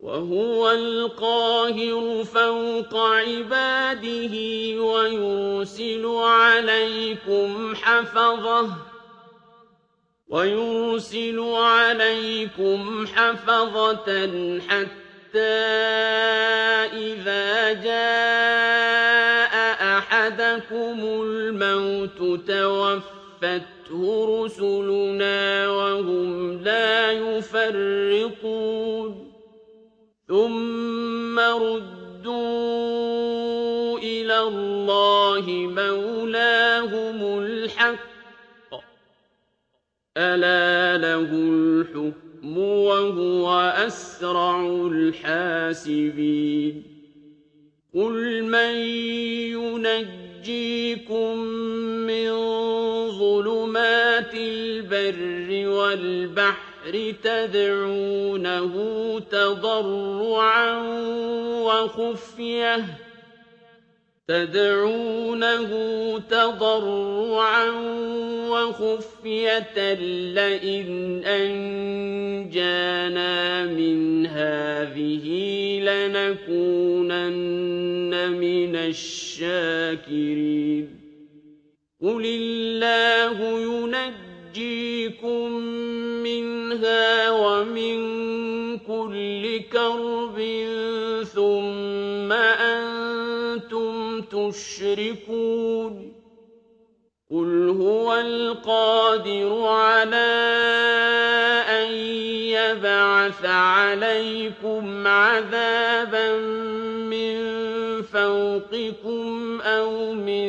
وهو القاهر فوق عباده ويرسل عليكم حفظه ويرسل عليكم حفظة حتى إذا جاء أحدكم الموت توفته رسلنا وهم لا يفرطون. ثم ردوا إلى الله مولاهم الحق ألا له الحكم وهو أسرع الحاسبين قل من ينجيكم البر والبحر تدعونه تضرعا وخفية تدعونه تضرعا وخفية لئن أنجانا من هذه لنكونن من الشاكرين. قل الله ينجيكم منها ومن كل كرب ثم أنتم تشركون قل هو القادر على أن يبعث عليكم عذابا من فوقكم أو من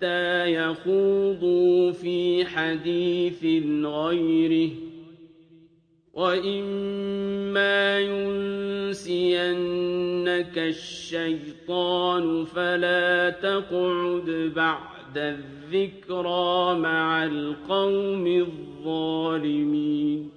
حتى يخوضوا في حديث غيره وإما ينسينك الشيطان فلا تقعد بعد الذكرى مع القوم الظالمين